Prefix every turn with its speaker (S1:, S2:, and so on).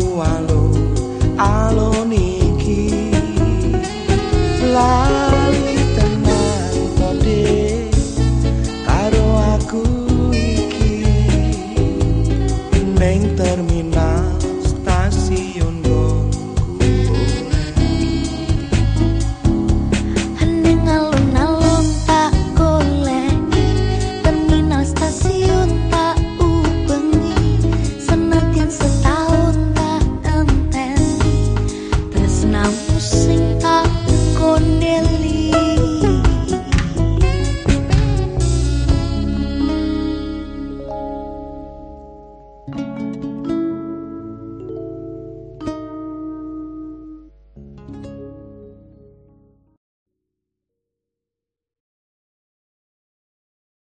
S1: Alo, alo Niki.